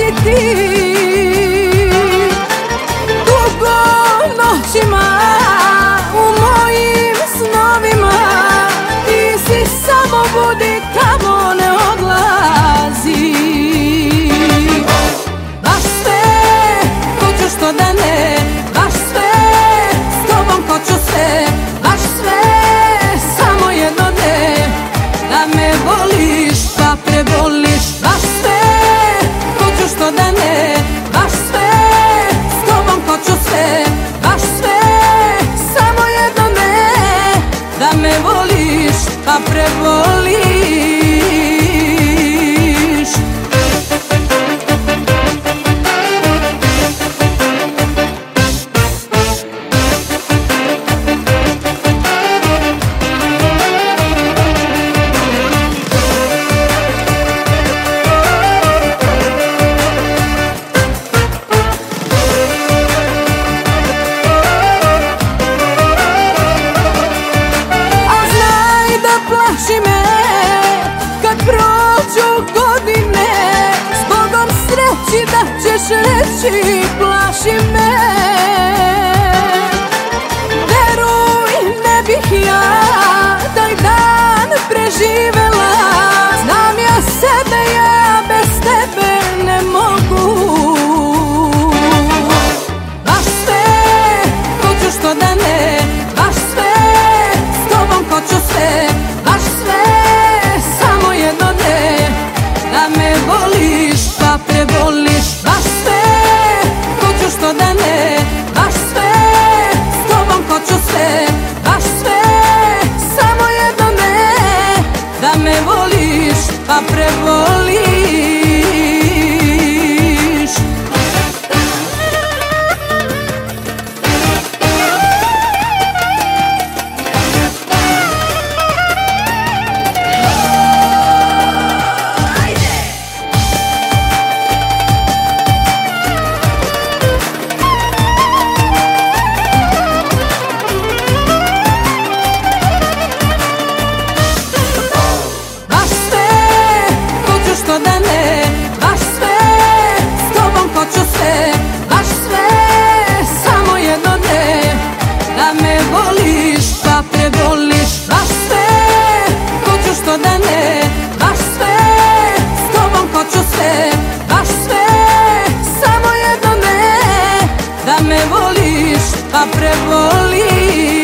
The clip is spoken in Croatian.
de ti. Vou ρετσί πλάσιμες. toda nikako da ne Baš sve, s tobom hoću sve Baš sve, samo jedno ne. Da me voliš, pa prevoliš Baš sve, hoću što da ne Baš sve, s tobom hoću sve Baš sve, samo jedno ne. Da me voliš, pa prevoliš